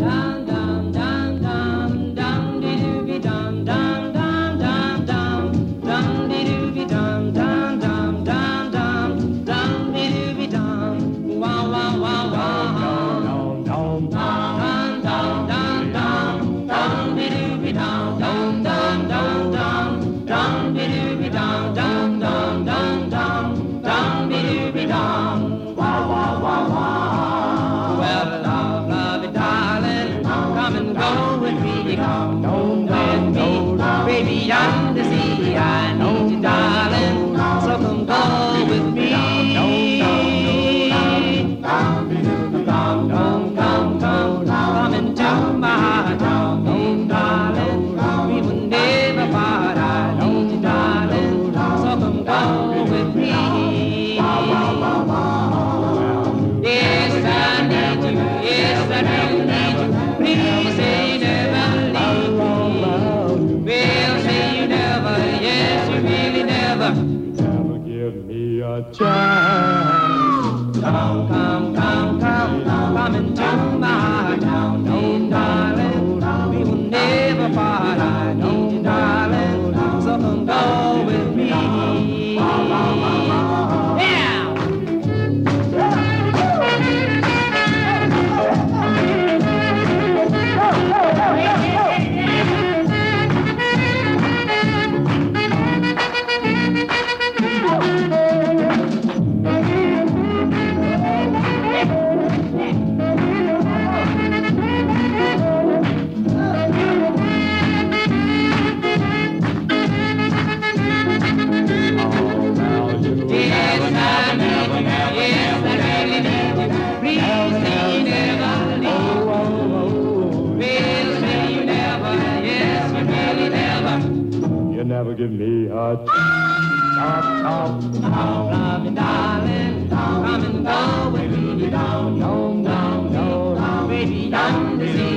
Ah. bậc cha đào never give me a chance. Stop, stop. Loving darling, come and go, we will be down, down, down, down, down.